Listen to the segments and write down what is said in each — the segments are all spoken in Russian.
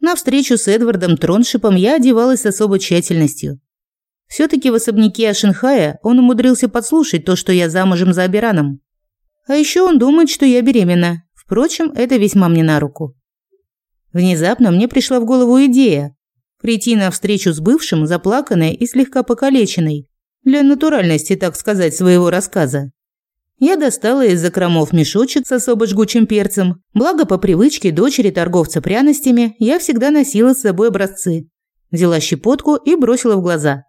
На встречу с Эдвардом Троншипом я одевалась с особой тщательностью. Все-таки в особняке Ашенхая он умудрился подслушать то, что я замужем за Абираном. А еще он думает, что я беременна. Впрочем, это весьма мне на руку. Внезапно мне пришла в голову идея прийти на встречу с бывшим, заплаканной и слегка покалеченной, для натуральности, так сказать, своего рассказа. Я достала из закромов мешочек с особо жгучим перцем. Благо, по привычке дочери торговца пряностями я всегда носила с собой образцы. Взяла щепотку и бросила в глаза.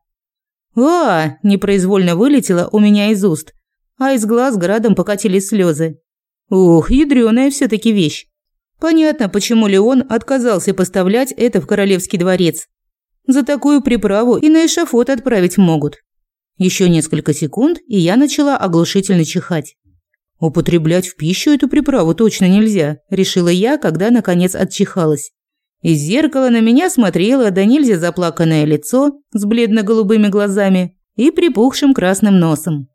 «А!» – непроизвольно вылетело у меня из уст, а из глаз градом покатились слезы. Ух, ядрёная все таки вещь. Понятно, почему Леон отказался поставлять это в королевский дворец. За такую приправу и на эшафот отправить могут. Еще несколько секунд, и я начала оглушительно чихать. «Употреблять в пищу эту приправу точно нельзя», – решила я, когда, наконец, отчихалась. Из зеркала на меня смотрело до нельзя заплаканное лицо с бледно-голубыми глазами и припухшим красным носом.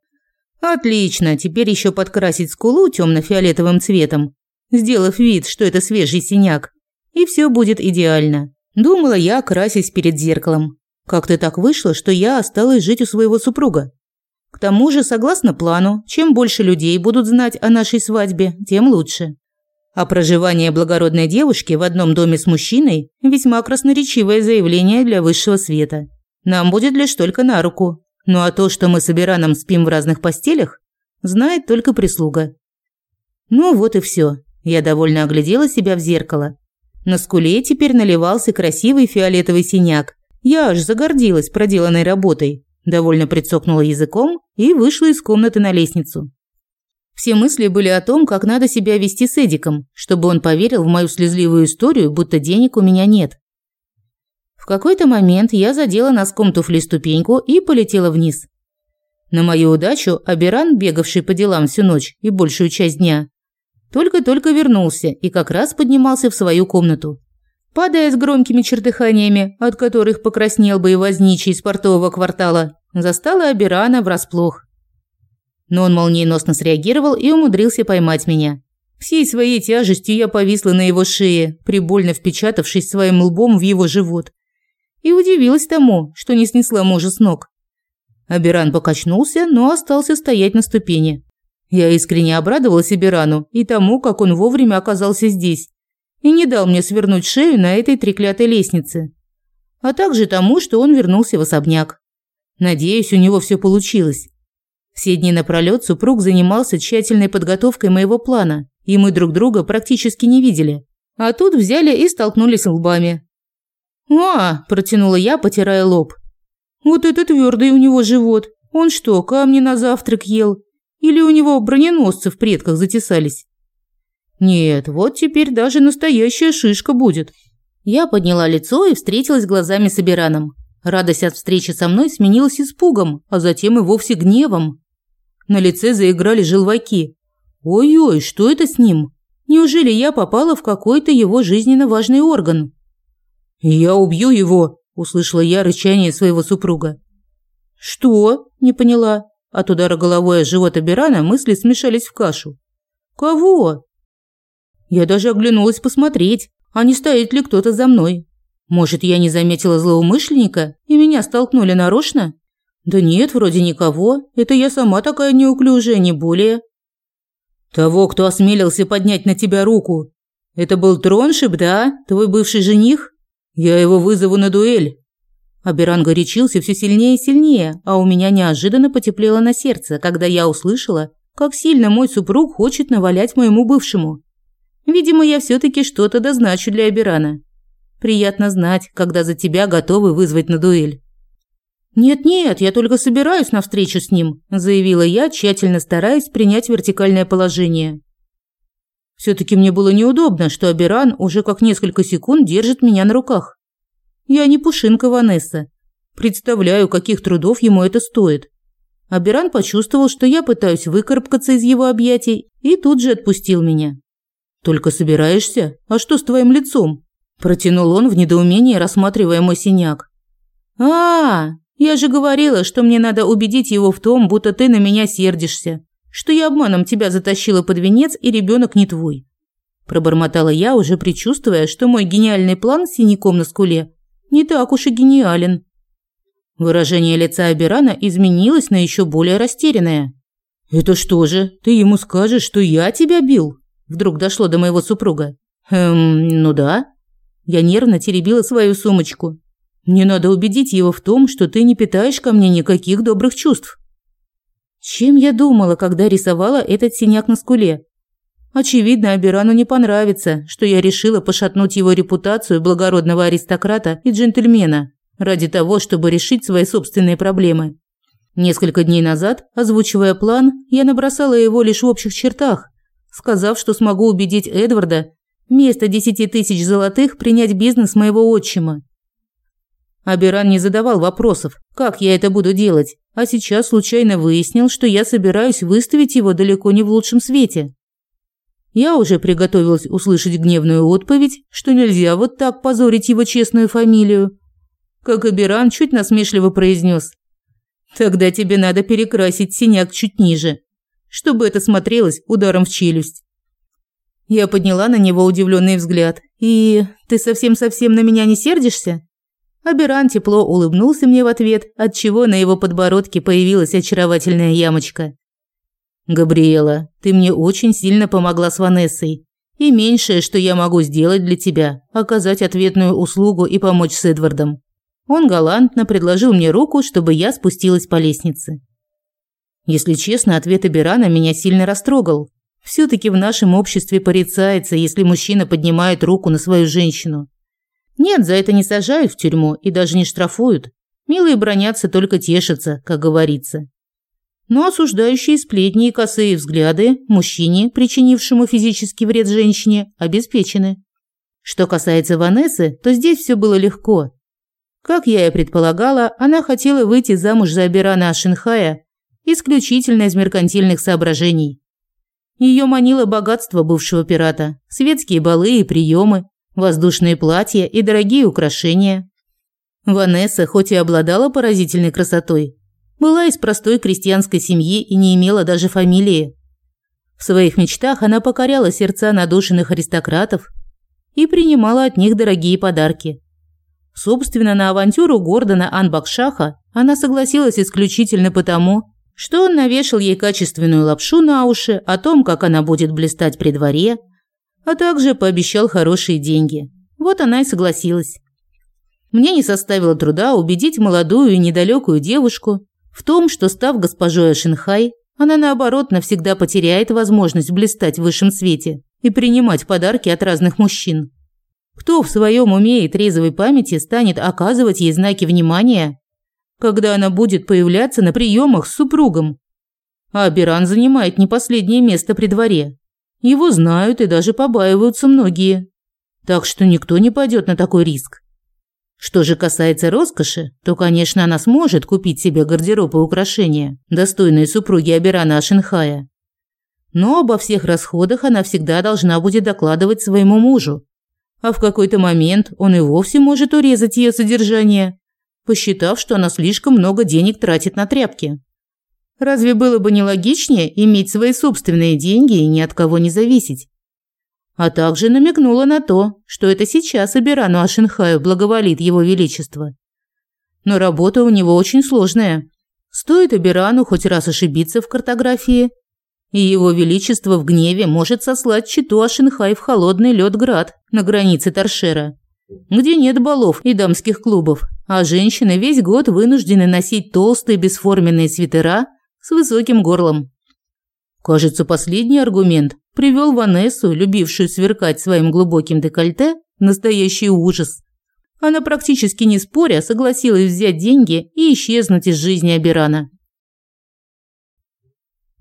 Отлично, теперь еще подкрасить скулу темно-фиолетовым цветом, сделав вид, что это свежий синяк. И все будет идеально. Думала я, красясь перед зеркалом. Как-то так вышло, что я осталась жить у своего супруга. К тому же, согласно плану, чем больше людей будут знать о нашей свадьбе, тем лучше. А проживание благородной девушки в одном доме с мужчиной – весьма красноречивое заявление для высшего света. Нам будет лишь только на руку. Ну а то, что мы с Абираном спим в разных постелях, знает только прислуга. Ну вот и все. Я довольно оглядела себя в зеркало. На скуле теперь наливался красивый фиолетовый синяк, я аж загордилась проделанной работой, довольно прицокнула языком и вышла из комнаты на лестницу. Все мысли были о том, как надо себя вести с Эдиком, чтобы он поверил в мою слезливую историю, будто денег у меня нет. В какой-то момент я задела носком туфли ступеньку и полетела вниз. На мою удачу Аберан, бегавший по делам всю ночь и большую часть дня, только-только вернулся и как раз поднимался в свою комнату падая с громкими чертыханиями, от которых покраснел бы и возничий из портового квартала, застала Абирана врасплох. Но он молниеносно среагировал и умудрился поймать меня. Всей своей тяжестью я повисла на его шее, прибольно впечатавшись своим лбом в его живот. И удивилась тому, что не снесла мужа с ног. Абиран покачнулся, но остался стоять на ступени. Я искренне обрадовалась Абирану и тому, как он вовремя оказался здесь и не дал мне свернуть шею на этой треклятой лестнице. А также тому, что он вернулся в особняк. Надеюсь, у него все получилось. Все дни напролёт супруг занимался тщательной подготовкой моего плана, и мы друг друга практически не видели. А тут взяли и столкнулись лбами. «А!» – протянула я, потирая лоб. «Вот это твердый у него живот. Он что, камни на завтрак ел? Или у него броненосцы в предках затесались?» Нет, вот теперь даже настоящая шишка будет. Я подняла лицо и встретилась глазами с Абираном. Радость от встречи со мной сменилась испугом, а затем и вовсе гневом. На лице заиграли желваки. Ой-ой, что это с ним? Неужели я попала в какой-то его жизненно важный орган? Я убью его, услышала я рычание своего супруга. Что? не поняла. От удара головой о живот Абирана мысли смешались в кашу. Кого? Я даже оглянулась посмотреть, а не стоит ли кто-то за мной. Может, я не заметила злоумышленника, и меня столкнули нарочно? Да нет, вроде никого. Это я сама такая неуклюжая, не более. Того, кто осмелился поднять на тебя руку. Это был Троншип, да? Твой бывший жених? Я его вызову на дуэль. Аберан горячился все сильнее и сильнее, а у меня неожиданно потеплело на сердце, когда я услышала, как сильно мой супруг хочет навалять моему бывшему. Видимо, я все-таки что-то дозначу для Абирана. Приятно знать, когда за тебя готовы вызвать на дуэль. «Нет-нет, я только собираюсь на встречу с ним», – заявила я, тщательно стараясь принять вертикальное положение. Все-таки мне было неудобно, что Абиран уже как несколько секунд держит меня на руках. Я не пушинка Ванесса. Представляю, каких трудов ему это стоит. Абиран почувствовал, что я пытаюсь выкарабкаться из его объятий, и тут же отпустил меня. «Только собираешься? А что с твоим лицом?» Протянул он в недоумении, рассматривая мой синяк. а, Я же говорила, что мне надо убедить его в том, будто ты на меня сердишься, что я обманом тебя затащила под венец, и ребенок не твой». Пробормотала я, уже предчувствуя, что мой гениальный план с синяком на скуле не так уж и гениален. Выражение лица Абирана изменилось на еще более растерянное. «Это что же, ты ему скажешь, что я тебя бил?» Вдруг дошло до моего супруга. «Эм, ну да». Я нервно теребила свою сумочку. «Мне надо убедить его в том, что ты не питаешь ко мне никаких добрых чувств». Чем я думала, когда рисовала этот синяк на скуле? Очевидно, Абирану не понравится, что я решила пошатнуть его репутацию благородного аристократа и джентльмена ради того, чтобы решить свои собственные проблемы. Несколько дней назад, озвучивая план, я набросала его лишь в общих чертах, сказав, что смогу убедить Эдварда вместо десяти тысяч золотых принять бизнес моего отчима. Аберан не задавал вопросов, как я это буду делать, а сейчас случайно выяснил, что я собираюсь выставить его далеко не в лучшем свете. Я уже приготовилась услышать гневную отповедь, что нельзя вот так позорить его честную фамилию. Как Аберан чуть насмешливо произнес. «Тогда тебе надо перекрасить синяк чуть ниже» чтобы это смотрелось ударом в челюсть. Я подняла на него удивленный взгляд. «И ты совсем-совсем на меня не сердишься?» Аберан тепло улыбнулся мне в ответ, отчего на его подбородке появилась очаровательная ямочка. «Габриэла, ты мне очень сильно помогла с Ванессой. И меньшее, что я могу сделать для тебя – оказать ответную услугу и помочь с Эдвардом». Он галантно предложил мне руку, чтобы я спустилась по лестнице. Если честно, ответ Абирана меня сильно растрогал. все таки в нашем обществе порицается, если мужчина поднимает руку на свою женщину. Нет, за это не сажают в тюрьму и даже не штрафуют. Милые бронятся, только тешатся, как говорится. Но осуждающие сплетни и косые взгляды мужчине, причинившему физический вред женщине, обеспечены. Что касается Ванессы, то здесь все было легко. Как я и предполагала, она хотела выйти замуж за Абирана Ашинхая, исключительно из меркантильных соображений. Ее манило богатство бывшего пирата, светские балы и приемы, воздушные платья и дорогие украшения. Ванесса, хоть и обладала поразительной красотой, была из простой крестьянской семьи и не имела даже фамилии. В своих мечтах она покоряла сердца надушенных аристократов и принимала от них дорогие подарки. Собственно, на авантюру Гордона Анбакшаха она согласилась исключительно потому, что он навешал ей качественную лапшу на уши о том, как она будет блистать при дворе, а также пообещал хорошие деньги. Вот она и согласилась. Мне не составило труда убедить молодую и недалекую девушку в том, что, став госпожой Ашинхай, она, наоборот, навсегда потеряет возможность блистать в высшем свете и принимать подарки от разных мужчин. Кто в своем уме и трезвой памяти станет оказывать ей знаки внимания когда она будет появляться на приемах с супругом. А Беран занимает не последнее место при дворе. Его знают и даже побаиваются многие. Так что никто не пойдет на такой риск. Что же касается роскоши, то, конечно, она сможет купить себе гардероб и украшения, достойные супруги Аберана Ашенхая. Но обо всех расходах она всегда должна будет докладывать своему мужу. А в какой-то момент он и вовсе может урезать ее содержание, посчитав, что она слишком много денег тратит на тряпки. Разве было бы нелогичнее иметь свои собственные деньги и ни от кого не зависеть? А также намекнула на то, что это сейчас Абирану Ашенхаю благоволит его величество. Но работа у него очень сложная. Стоит Абирану хоть раз ошибиться в картографии, и его величество в гневе может сослать читу Ашенхай в холодный лед град на границе Торшера где нет балов и дамских клубов, а женщины весь год вынуждены носить толстые бесформенные свитера с высоким горлом. Кажется, последний аргумент привел Ванессу, любившую сверкать своим глубоким декольте, в настоящий ужас. Она практически не споря согласилась взять деньги и исчезнуть из жизни Абирана.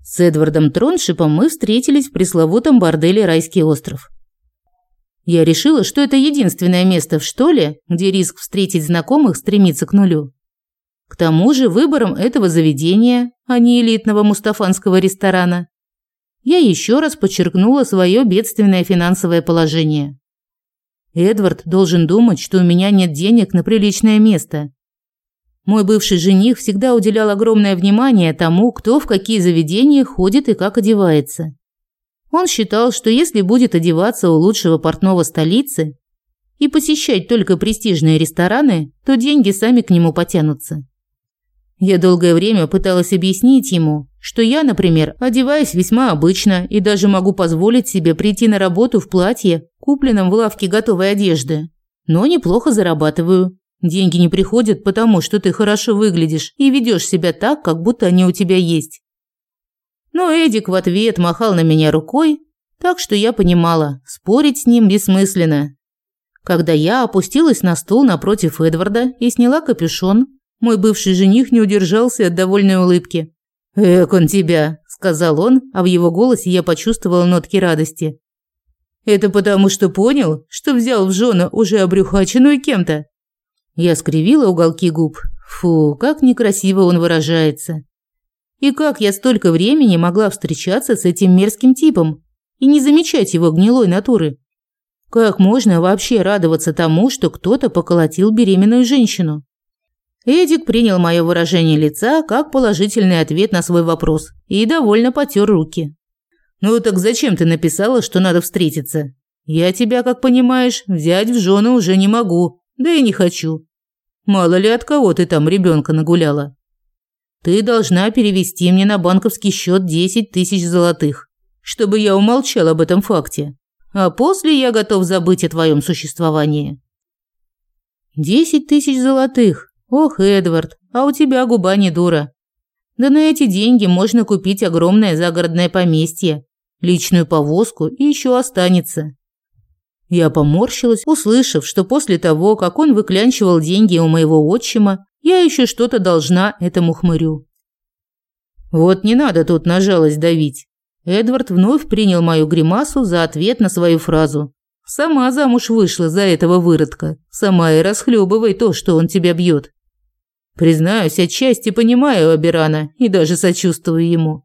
С Эдвардом Троншипом мы встретились в пресловутом борделе «Райский остров». Я решила, что это единственное место в Штоле, где риск встретить знакомых стремится к нулю. К тому же выбором этого заведения, а не элитного мустафанского ресторана, я еще раз подчеркнула свое бедственное финансовое положение. Эдвард должен думать, что у меня нет денег на приличное место. Мой бывший жених всегда уделял огромное внимание тому, кто в какие заведения ходит и как одевается. Он считал, что если будет одеваться у лучшего портного столицы и посещать только престижные рестораны, то деньги сами к нему потянутся. Я долгое время пыталась объяснить ему, что я, например, одеваюсь весьма обычно и даже могу позволить себе прийти на работу в платье, купленном в лавке готовой одежды. Но неплохо зарабатываю. Деньги не приходят потому, что ты хорошо выглядишь и ведёшь себя так, как будто они у тебя есть. Но Эдик в ответ махал на меня рукой, так что я понимала, спорить с ним бессмысленно. Когда я опустилась на стул напротив Эдварда и сняла капюшон, мой бывший жених не удержался от довольной улыбки. «Эк он тебя!» – сказал он, а в его голосе я почувствовала нотки радости. «Это потому, что понял, что взял в жену уже обрюхаченную кем-то?» Я скривила уголки губ. Фу, как некрасиво он выражается. И как я столько времени могла встречаться с этим мерзким типом и не замечать его гнилой натуры? Как можно вообще радоваться тому, что кто-то поколотил беременную женщину? Эдик принял мое выражение лица как положительный ответ на свой вопрос и довольно потер руки. «Ну так зачем ты написала, что надо встретиться? Я тебя, как понимаешь, взять в жены уже не могу, да и не хочу. Мало ли от кого ты там ребенка нагуляла» ты должна перевести мне на банковский счет 10 тысяч золотых, чтобы я умолчал об этом факте. А после я готов забыть о твоем существовании». «Десять тысяч золотых? Ох, Эдвард, а у тебя губа не дура. Да на эти деньги можно купить огромное загородное поместье, личную повозку и еще останется». Я поморщилась, услышав, что после того, как он выклянчивал деньги у моего отчима, я еще что-то должна этому хмырю. Вот не надо тут на жалость давить. Эдвард вновь принял мою гримасу за ответ на свою фразу. Сама замуж вышла за этого выродка. Сама и расхлебывай то, что он тебя бьет. Признаюсь, отчасти понимаю Абирана и даже сочувствую ему.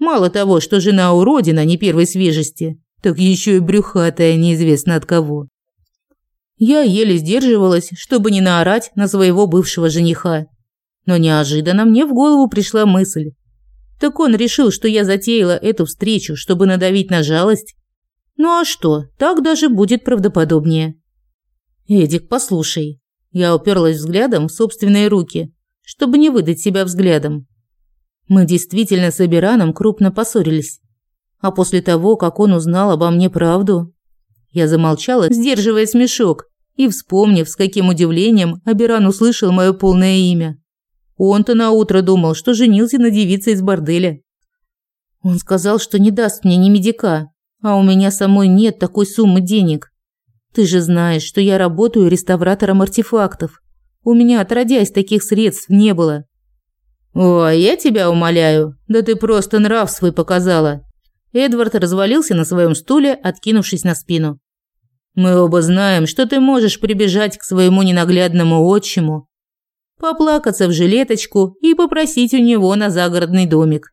Мало того, что жена уродина не первой свежести, так еще и брюхатая неизвестно от кого. Я еле сдерживалась, чтобы не наорать на своего бывшего жениха. Но неожиданно мне в голову пришла мысль. Так он решил, что я затеяла эту встречу, чтобы надавить на жалость? Ну а что, так даже будет правдоподобнее. Эдик, послушай. Я уперлась взглядом в собственные руки, чтобы не выдать себя взглядом. Мы действительно с Абираном крупно поссорились. А после того, как он узнал обо мне правду, я замолчала, сдерживая смешок, и вспомнив, с каким удивлением Аберан услышал мое полное имя. Он-то наутро думал, что женился на девице из борделя. Он сказал, что не даст мне ни медика, а у меня самой нет такой суммы денег. Ты же знаешь, что я работаю реставратором артефактов. У меня, отродясь, таких средств не было. О, я тебя умоляю, да ты просто нрав свой показала. Эдвард развалился на своем стуле, откинувшись на спину. Мы оба знаем, что ты можешь прибежать к своему ненаглядному отчиму, поплакаться в жилеточку и попросить у него на загородный домик.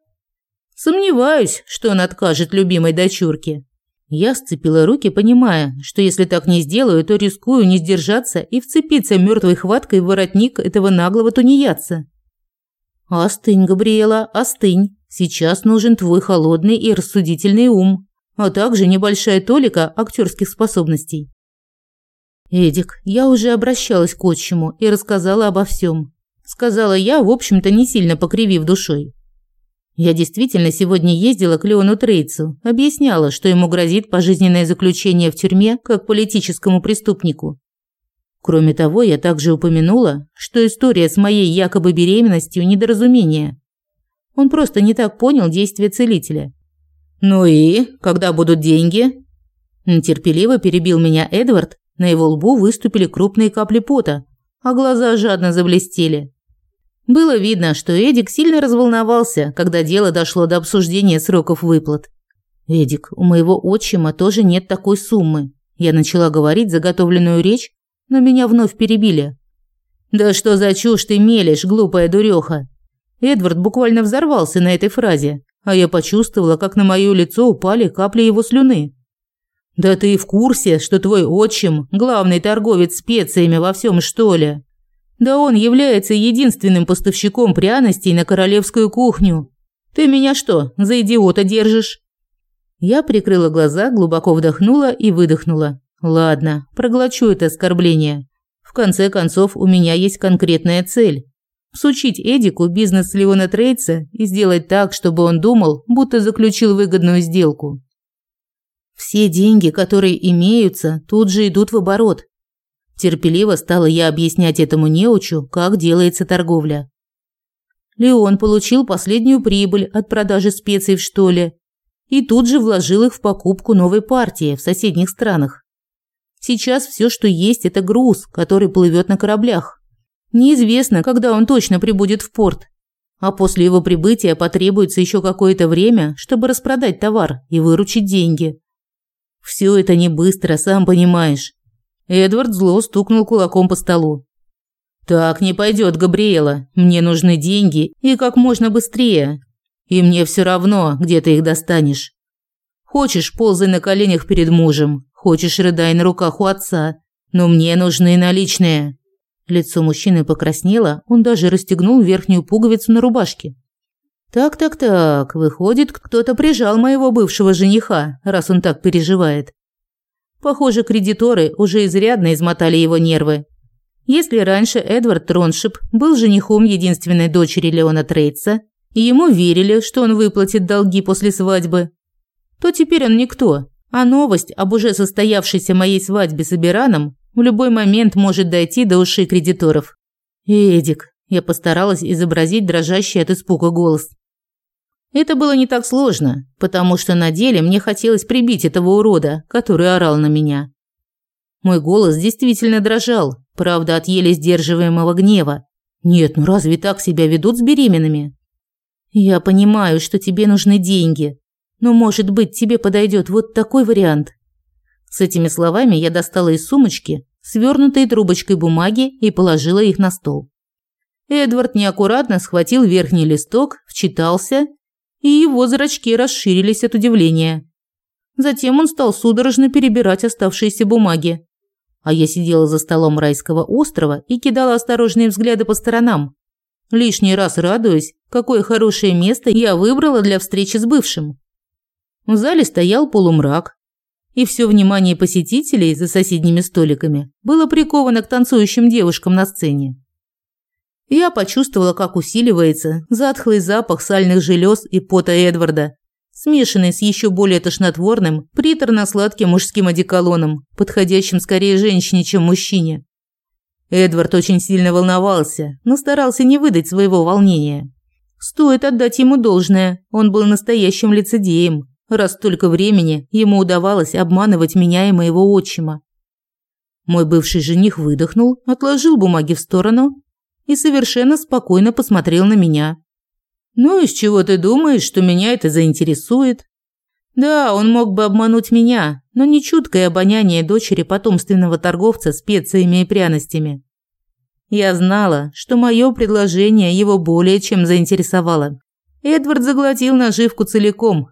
Сомневаюсь, что он откажет любимой дочурке. Я сцепила руки, понимая, что если так не сделаю, то рискую не сдержаться и вцепиться мертвой хваткой в воротник этого наглого тунеядца. «Остынь, Габриэла, остынь. Сейчас нужен твой холодный и рассудительный ум а также небольшая толика актерских способностей. «Эдик, я уже обращалась к отчиму и рассказала обо всем», – сказала я, в общем-то, не сильно покривив душой. Я действительно сегодня ездила к Леону Трейцу, объясняла, что ему грозит пожизненное заключение в тюрьме как политическому преступнику. Кроме того, я также упомянула, что история с моей якобы беременностью – недоразумение. Он просто не так понял действия целителя. «Ну и? Когда будут деньги?» Нетерпеливо перебил меня Эдвард, на его лбу выступили крупные капли пота, а глаза жадно заблестели. Было видно, что Эдик сильно разволновался, когда дело дошло до обсуждения сроков выплат. «Эдик, у моего отчима тоже нет такой суммы». Я начала говорить заготовленную речь, но меня вновь перебили. «Да что за чушь ты мелешь, глупая дуреха! Эдвард буквально взорвался на этой фразе а я почувствовала, как на мое лицо упали капли его слюны. «Да ты в курсе, что твой отчим – главный торговец специями во всем, что ли? Да он является единственным поставщиком пряностей на королевскую кухню. Ты меня что, за идиота держишь?» Я прикрыла глаза, глубоко вдохнула и выдохнула. «Ладно, проглочу это оскорбление. В конце концов, у меня есть конкретная цель». Всучить Эдику бизнес Леона Трейца и сделать так, чтобы он думал, будто заключил выгодную сделку. Все деньги, которые имеются, тут же идут в оборот. Терпеливо стала я объяснять этому неучу, как делается торговля. Леон получил последнюю прибыль от продажи специй в штоле и тут же вложил их в покупку новой партии в соседних странах. Сейчас все, что есть, это груз, который плывет на кораблях. Неизвестно, когда он точно прибудет в порт. А после его прибытия потребуется еще какое-то время, чтобы распродать товар и выручить деньги. Все это не быстро, сам понимаешь. Эдвард зло стукнул кулаком по столу. Так не пойдет, Габриэла. Мне нужны деньги и как можно быстрее. И мне все равно, где ты их достанешь. Хочешь, ползай на коленях перед мужем, хочешь, рыдай на руках у отца, но мне нужны наличные. Лицо мужчины покраснело, он даже расстегнул верхнюю пуговицу на рубашке. «Так-так-так, выходит, кто-то прижал моего бывшего жениха, раз он так переживает». Похоже, кредиторы уже изрядно измотали его нервы. Если раньше Эдвард Троншип был женихом единственной дочери Леона Трейдса, и ему верили, что он выплатит долги после свадьбы, то теперь он никто, а новость об уже состоявшейся моей свадьбе с Абираном в любой момент может дойти до ушей кредиторов. Эдик, я постаралась изобразить дрожащий от испуга голос. Это было не так сложно, потому что на деле мне хотелось прибить этого урода, который орал на меня. Мой голос действительно дрожал, правда, от еле сдерживаемого гнева. Нет, ну разве так себя ведут с беременными? Я понимаю, что тебе нужны деньги, но, может быть, тебе подойдет вот такой вариант. С этими словами я достала из сумочки свернутые трубочкой бумаги и положила их на стол. Эдвард неаккуратно схватил верхний листок, вчитался, и его зрачки расширились от удивления. Затем он стал судорожно перебирать оставшиеся бумаги. А я сидела за столом райского острова и кидала осторожные взгляды по сторонам, лишний раз радуясь, какое хорошее место я выбрала для встречи с бывшим. В зале стоял полумрак, и все внимание посетителей за соседними столиками было приковано к танцующим девушкам на сцене. Я почувствовала, как усиливается затхлый запах сальных желез и пота Эдварда, смешанный с еще более тошнотворным, приторно-сладким мужским одеколоном, подходящим скорее женщине, чем мужчине. Эдвард очень сильно волновался, но старался не выдать своего волнения. Стоит отдать ему должное, он был настоящим лицедеем, раз столько времени ему удавалось обманывать меня и моего отчима. Мой бывший жених выдохнул, отложил бумаги в сторону и совершенно спокойно посмотрел на меня. «Ну, из чего ты думаешь, что меня это заинтересует?» Да, он мог бы обмануть меня, но не чуткое обоняние дочери потомственного торговца специями и пряностями. Я знала, что мое предложение его более чем заинтересовало. Эдвард заглотил наживку целиком,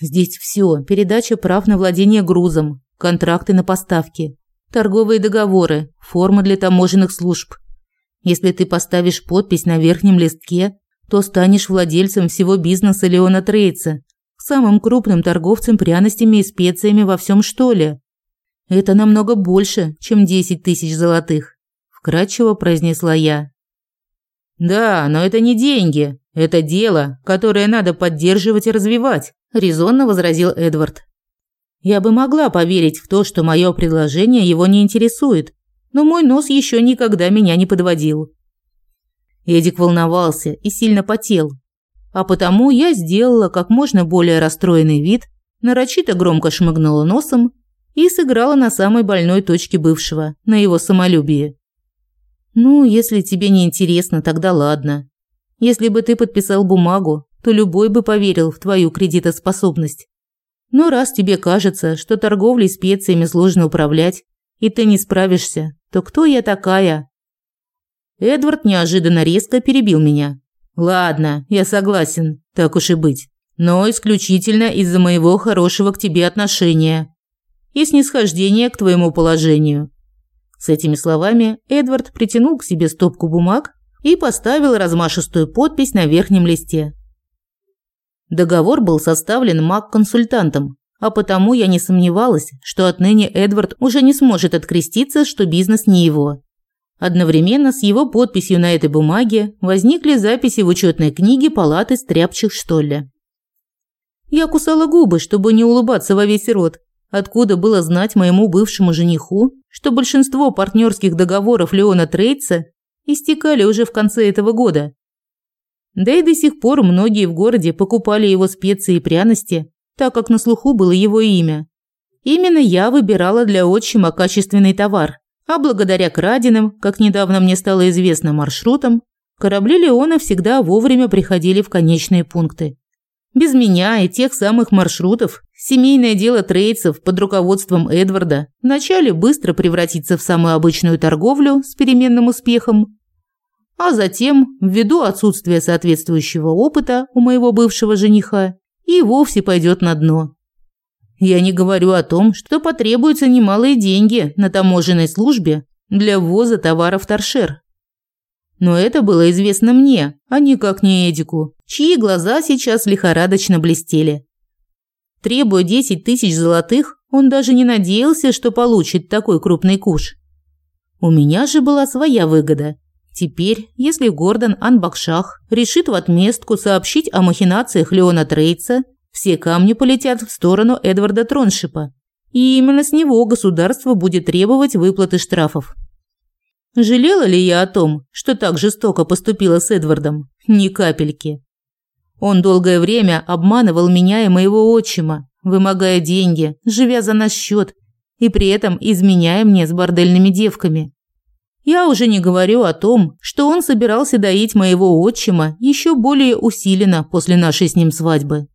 Здесь все: передача прав на владение грузом, контракты на поставки, торговые договоры, форма для таможенных служб. Если ты поставишь подпись на верхнем листке, то станешь владельцем всего бизнеса Леона Трейца, самым крупным торговцем пряностями и специями во всем что. Это намного больше, чем 10 тысяч золотых, вкратчиво произнесла я. Да, но это не деньги, это дело, которое надо поддерживать и развивать. – резонно возразил Эдвард. «Я бы могла поверить в то, что мое предложение его не интересует, но мой нос еще никогда меня не подводил». Эдик волновался и сильно потел, а потому я сделала как можно более расстроенный вид, нарочито громко шмыгнула носом и сыграла на самой больной точке бывшего, на его самолюбии. «Ну, если тебе не интересно, тогда ладно. Если бы ты подписал бумагу, то любой бы поверил в твою кредитоспособность. Но раз тебе кажется, что торговлей специями сложно управлять, и ты не справишься, то кто я такая? Эдвард неожиданно резко перебил меня. Ладно, я согласен, так уж и быть, но исключительно из-за моего хорошего к тебе отношения и снисхождения к твоему положению. С этими словами Эдвард притянул к себе стопку бумаг и поставил размашистую подпись на верхнем листе. Договор был составлен маг-консультантом, а потому я не сомневалась, что отныне Эдвард уже не сможет откреститься, что бизнес не его. Одновременно с его подписью на этой бумаге возникли записи в учетной книге палаты стряпчих Штолля. Я кусала губы, чтобы не улыбаться во весь рот. Откуда было знать моему бывшему жениху, что большинство партнерских договоров Леона Трейца истекали уже в конце этого года? Да и до сих пор многие в городе покупали его специи и пряности, так как на слуху было его имя. Именно я выбирала для отчима качественный товар, а благодаря краденым, как недавно мне стало известно, маршрутам, корабли Леона всегда вовремя приходили в конечные пункты. Без меня и тех самых маршрутов семейное дело трейдсов под руководством Эдварда вначале быстро превратится в самую обычную торговлю с переменным успехом, а затем, ввиду отсутствия соответствующего опыта у моего бывшего жениха, и вовсе пойдет на дно. Я не говорю о том, что потребуются немалые деньги на таможенной службе для ввоза товаров торшер. Но это было известно мне, а никак не Эдику, чьи глаза сейчас лихорадочно блестели. Требуя 10 тысяч золотых, он даже не надеялся, что получит такой крупный куш. У меня же была своя выгода – Теперь, если Гордон Анбакшах решит в отместку сообщить о махинациях Леона Трейца, все камни полетят в сторону Эдварда Троншипа. И именно с него государство будет требовать выплаты штрафов. Жалела ли я о том, что так жестоко поступила с Эдвардом? Ни капельки. Он долгое время обманывал меня и моего отчима, вымогая деньги, живя за наш счет и при этом изменяя мне с бордельными девками. Я уже не говорю о том, что он собирался доить моего отчима еще более усиленно после нашей с ним свадьбы.